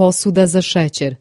posso das Exeter